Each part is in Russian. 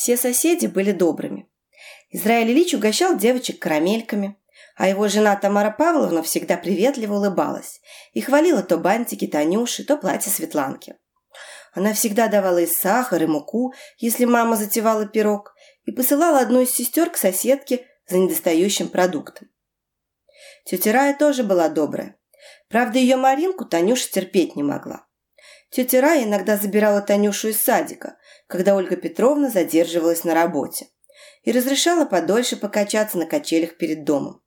Все соседи были добрыми. Израиль Ильич угощал девочек карамельками, а его жена Тамара Павловна всегда приветливо улыбалась и хвалила то бантики Танюши, то платье Светланки. Она всегда давала и сахар, и муку, если мама затевала пирог, и посылала одну из сестер к соседке за недостающим продуктом. Тетя Рая тоже была добрая. Правда, ее Маринку Танюша терпеть не могла. Тетя Рая иногда забирала Танюшу из садика, когда Ольга Петровна задерживалась на работе, и разрешала подольше покачаться на качелях перед домом.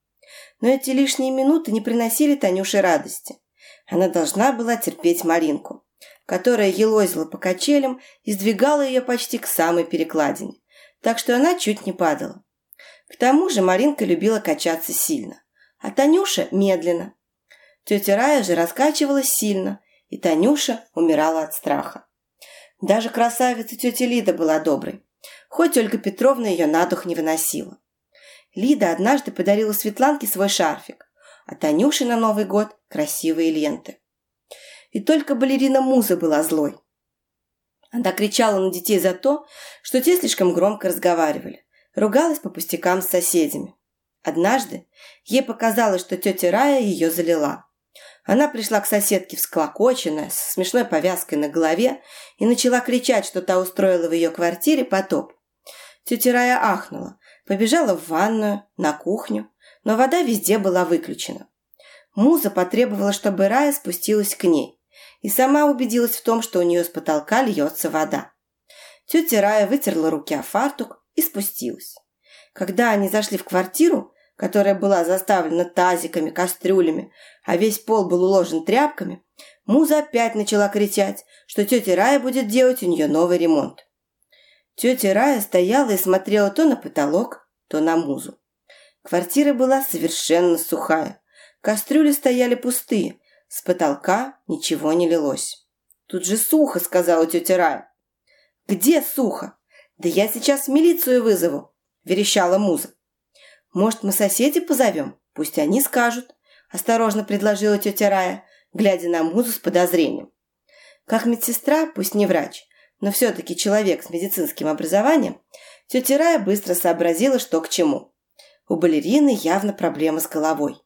Но эти лишние минуты не приносили Танюше радости. Она должна была терпеть Маринку, которая елозила по качелям и сдвигала ее почти к самой перекладине, так что она чуть не падала. К тому же Маринка любила качаться сильно, а Танюша – медленно. Тетя Рая же раскачивалась сильно, и Танюша умирала от страха. Даже красавица тетя Лида была доброй, хоть Ольга Петровна ее на дух не выносила. Лида однажды подарила Светланке свой шарфик, а Танюше на Новый год красивые ленты. И только балерина Муза была злой. Она кричала на детей за то, что те слишком громко разговаривали, ругалась по пустякам с соседями. Однажды ей показалось, что тетя Рая ее залила. Она пришла к соседке всклокоченная, с смешной повязкой на голове и начала кричать, что та устроила в ее квартире потоп. Тетя Рая ахнула, побежала в ванную, на кухню, но вода везде была выключена. Муза потребовала, чтобы Рая спустилась к ней, и сама убедилась в том, что у нее с потолка льется вода. Тетя Рая вытерла руки о фартук и спустилась. Когда они зашли в квартиру, которая была заставлена тазиками, кастрюлями, а весь пол был уложен тряпками, Муза опять начала кричать, что тетя Рая будет делать у нее новый ремонт. Тетя Рая стояла и смотрела то на потолок, то на Музу. Квартира была совершенно сухая. Кастрюли стояли пустые, с потолка ничего не лилось. «Тут же сухо», — сказала тетя Рая. «Где сухо? Да я сейчас милицию вызову», — верещала Муза. «Может, мы соседей позовем? Пусть они скажут», – осторожно предложила тетя Рая, глядя на Музу с подозрением. Как медсестра, пусть не врач, но все-таки человек с медицинским образованием, тетя Рая быстро сообразила, что к чему. У балерины явно проблема с головой.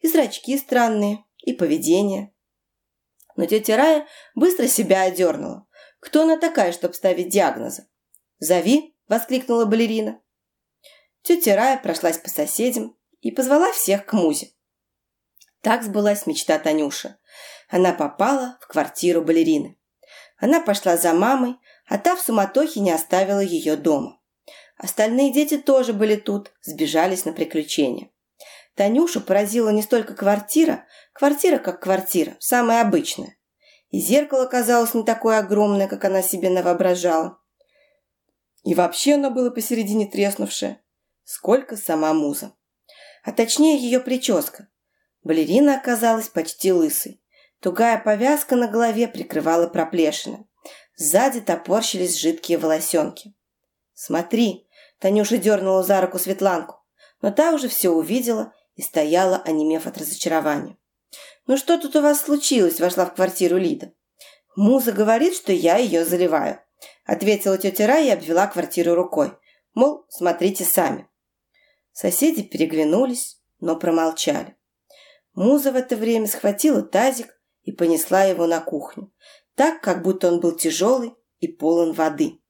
И зрачки странные, и поведение. Но тетя Рая быстро себя одернула. Кто она такая, чтобы ставить диагнозы? «Зови!» – воскликнула балерина. Тетя Рая прошлась по соседям и позвала всех к Музе. Так сбылась мечта Танюши. Она попала в квартиру балерины. Она пошла за мамой, а та в суматохе не оставила ее дома. Остальные дети тоже были тут, сбежались на приключения. Танюшу поразила не столько квартира, квартира как квартира, самая обычная. И зеркало казалось не такое огромное, как она себе навоображала. И вообще оно было посередине треснувшее сколько сама муза. А точнее ее прическа. Балерина оказалась почти лысой. Тугая повязка на голове прикрывала проплешины. Сзади топорщились жидкие волосенки. «Смотри!» – Танюша дернула за руку Светланку, но та уже все увидела и стояла, онемев от разочарования. «Ну что тут у вас случилось?» – вошла в квартиру Лида. «Муза говорит, что я ее заливаю», – ответила тетя Рая и обвела квартиру рукой. Мол, смотрите сами. Соседи переглянулись, но промолчали. Муза в это время схватила тазик и понесла его на кухню, так, как будто он был тяжелый и полон воды.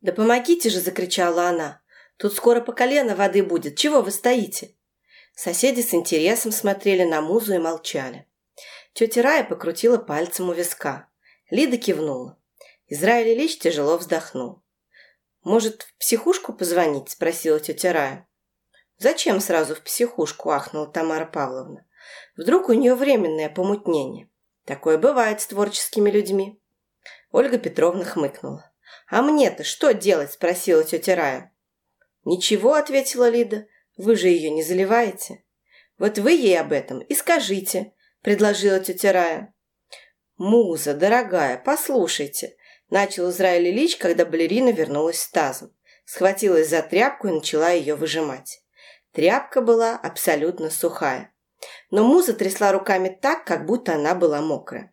«Да помогите же!» – закричала она. «Тут скоро по колено воды будет. Чего вы стоите?» Соседи с интересом смотрели на Музу и молчали. Тетя Рая покрутила пальцем у виска. Лида кивнула. Израиль Ильич тяжело вздохнул. «Может, в психушку позвонить?» – спросила тетя Рая. «Зачем сразу в психушку?» – ахнула Тамара Павловна. «Вдруг у нее временное помутнение. Такое бывает с творческими людьми». Ольга Петровна хмыкнула. «А мне-то что делать?» – спросила тетя Рая. «Ничего», – ответила Лида. «Вы же ее не заливаете». «Вот вы ей об этом и скажите», – предложила тетя Рая. «Муза, дорогая, послушайте», – начал Израиль Ильич, когда балерина вернулась с тазом. Схватилась за тряпку и начала ее выжимать. Тряпка была абсолютно сухая. Но Муза трясла руками так, как будто она была мокрая.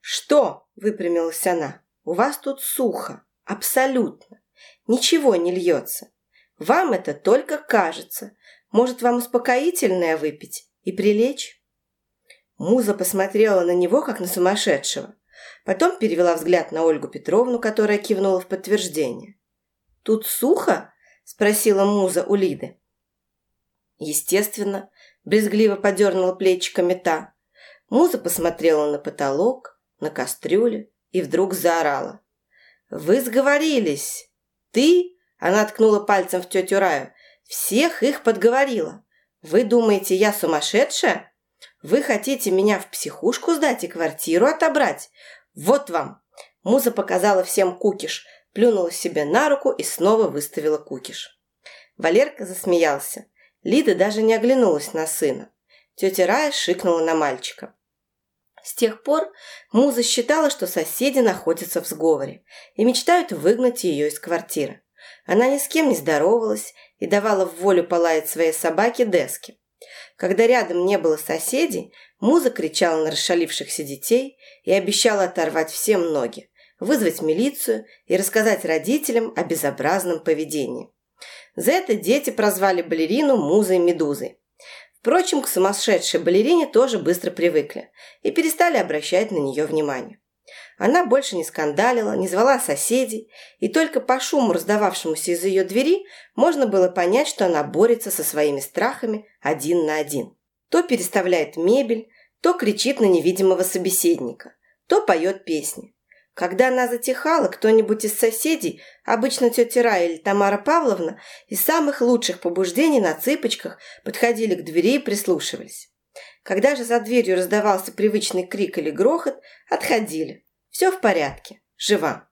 «Что?» – выпрямилась она. «У вас тут сухо. Абсолютно. ничего не льется. Вам это только кажется. Может, вам успокоительное выпить и прилечь?» Муза посмотрела на него, как на сумасшедшего. Потом перевела взгляд на Ольгу Петровну, которая кивнула в подтверждение. «Тут сухо?» – спросила Муза у Лиды. Естественно, брезгливо подернула плечиками та. Муза посмотрела на потолок, на кастрюлю и вдруг заорала. «Вы сговорились! Ты?» – она ткнула пальцем в тетю Раю. «Всех их подговорила. Вы думаете, я сумасшедшая? Вы хотите меня в психушку сдать и квартиру отобрать? Вот вам!» Муза показала всем кукиш, плюнула себе на руку и снова выставила кукиш. Валерка засмеялся. Лида даже не оглянулась на сына. Тетя Рая шикнула на мальчика. С тех пор Муза считала, что соседи находятся в сговоре и мечтают выгнать ее из квартиры. Она ни с кем не здоровалась и давала в волю полаять своей собаке Деске. Когда рядом не было соседей, Муза кричала на расшалившихся детей и обещала оторвать всем ноги, вызвать милицию и рассказать родителям о безобразном поведении. За это дети прозвали балерину Музой-Медузой. Впрочем, к сумасшедшей балерине тоже быстро привыкли и перестали обращать на нее внимание. Она больше не скандалила, не звала соседей, и только по шуму, раздававшемуся из ее двери, можно было понять, что она борется со своими страхами один на один. То переставляет мебель, то кричит на невидимого собеседника, то поет песни. Когда она затихала, кто-нибудь из соседей, обычно тетя Рая или Тамара Павловна, из самых лучших побуждений на цыпочках подходили к двери и прислушивались. Когда же за дверью раздавался привычный крик или грохот, отходили. Все в порядке, жива.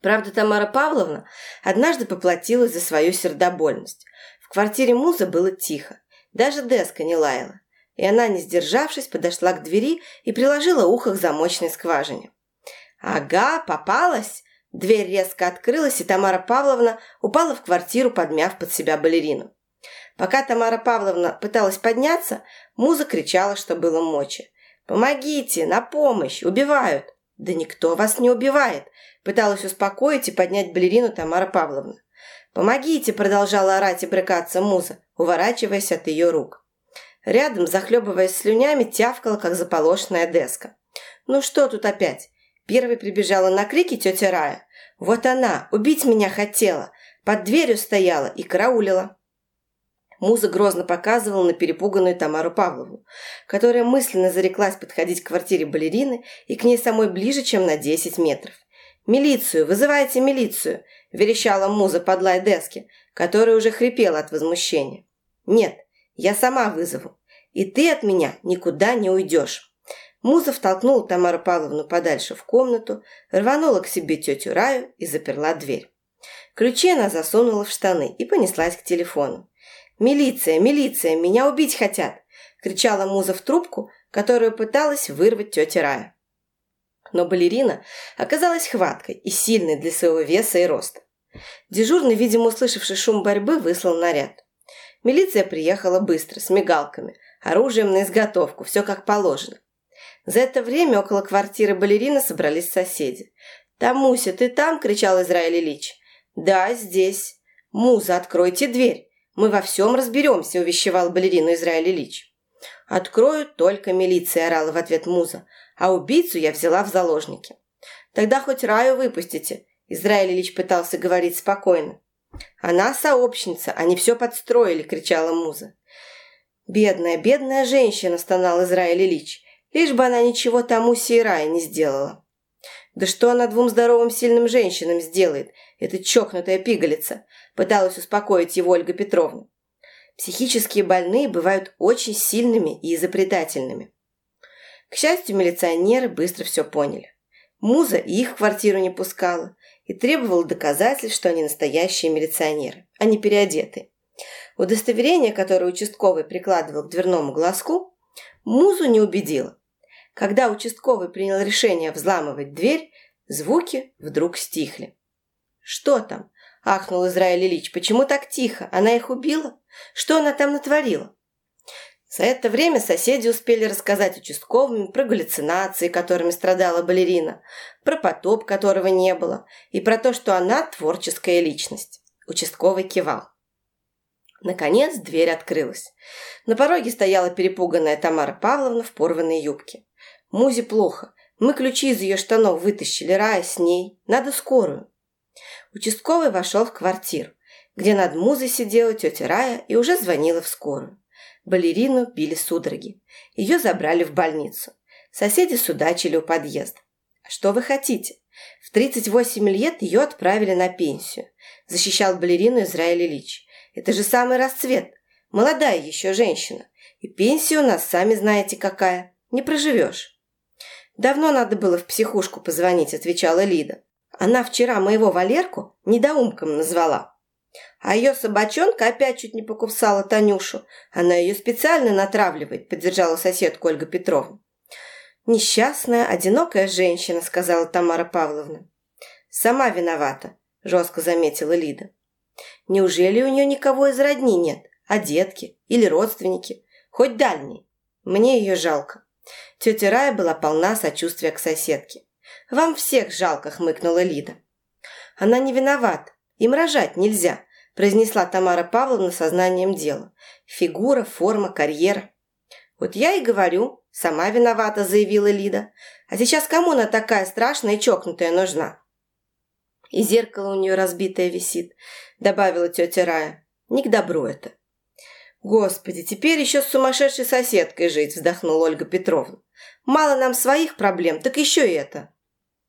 Правда, Тамара Павловна однажды поплатилась за свою сердобольность. В квартире Муза было тихо, даже Деска не лаяла, и она, не сдержавшись, подошла к двери и приложила ухо к замочной скважине. «Ага, попалась!» Дверь резко открылась, и Тамара Павловна упала в квартиру, подмяв под себя балерину. Пока Тамара Павловна пыталась подняться, Муза кричала, что было мочи. «Помогите! На помощь! Убивают!» «Да никто вас не убивает!» Пыталась успокоить и поднять балерину Тамара Павловна. «Помогите!» – продолжала орать и брыкаться Муза, уворачиваясь от ее рук. Рядом, захлебываясь слюнями, тявкала, как заполошенная деска. «Ну что тут опять? Первой прибежала на крики тетя Рая. Вот она, убить меня хотела. Под дверью стояла и караулила. Муза грозно показывала на перепуганную Тамару Павловну, которая мысленно зареклась подходить к квартире балерины и к ней самой ближе, чем на 10 метров. «Милицию! Вызывайте милицию!» – верещала Муза под лай дески, которая уже хрипела от возмущения. «Нет, я сама вызову, и ты от меня никуда не уйдешь!» Муза втолкнула Тамару Павловну подальше в комнату, рванула к себе тетю Раю и заперла дверь. Ключи она засунула в штаны и понеслась к телефону. «Милиция! Милиция! Меня убить хотят!» – кричала Муза в трубку, которую пыталась вырвать тетя Рая. Но балерина оказалась хваткой и сильной для своего веса и роста. Дежурный, видимо, услышавший шум борьбы, выслал наряд. Милиция приехала быстро, с мигалками, оружием на изготовку, все как положено. За это время около квартиры балерины собрались соседи. «Тамуся, ты там?» – кричал Израиль Ильич. «Да, здесь». «Муза, откройте дверь. Мы во всем разберемся», – увещевал балерину Израиль Ильич. «Открою только милиция», – орала в ответ Муза. «А убийцу я взяла в заложники». «Тогда хоть Раю выпустите», – Израиль Ильич пытался говорить спокойно. «Она сообщница, они все подстроили», – кричала Муза. «Бедная, бедная женщина», – стонал Израиль Ильич. Лишь бы она ничего тому Сейрая не сделала. Да что она двум здоровым сильным женщинам сделает, эта чокнутая пигалица, пыталась успокоить его Ольга Петровна. Психические больные бывают очень сильными и изобретательными. К счастью, милиционеры быстро все поняли. Муза их в квартиру не пускала и требовала доказательств, что они настоящие милиционеры, а не переодетые. Удостоверение, которое участковый прикладывал к дверному глазку, Музу не убедило. Когда участковый принял решение взламывать дверь, звуки вдруг стихли. «Что там?» – ахнул Израиль Ильич. «Почему так тихо? Она их убила? Что она там натворила?» За это время соседи успели рассказать участковым про галлюцинации, которыми страдала балерина, про потоп, которого не было, и про то, что она творческая личность. Участковый кивал. Наконец дверь открылась. На пороге стояла перепуганная Тамара Павловна в порванной юбке. «Музе плохо. Мы ключи из ее штанов вытащили, Рая с ней. Надо скорую». Участковый вошел в квартиру, где над Музой сидела тетя Рая и уже звонила в скорую. Балерину били судороги. Ее забрали в больницу. Соседи судачили у подъезда. «Что вы хотите?» В 38 лет ее отправили на пенсию. Защищал балерину Израиль Ильич. Это же самый расцвет. Молодая еще женщина. И пенсия у нас, сами знаете, какая. Не проживешь. Давно надо было в психушку позвонить, отвечала Лида. Она вчера моего Валерку недоумком назвала. А ее собачонка опять чуть не покусала Танюшу. Она ее специально натравливает, поддержала соседку Ольга Петровна. «Несчастная, одинокая женщина», — сказала Тамара Павловна. «Сама виновата», — жестко заметила Лида. «Неужели у нее никого из родни нет? А детки? Или родственники? Хоть дальние? Мне ее жалко». Тетя Рая была полна сочувствия к соседке. «Вам всех жалко», — хмыкнула Лида. «Она не виновата. Им рожать нельзя произнесла Тамара Павловна сознанием дела. Фигура, форма, карьера. Вот я и говорю, сама виновата, заявила Лида. А сейчас кому она такая страшная и чокнутая нужна? И зеркало у нее разбитое висит, добавила тетя Рая. Не к добру это. Господи, теперь еще с сумасшедшей соседкой жить, вздохнула Ольга Петровна. Мало нам своих проблем, так еще и это.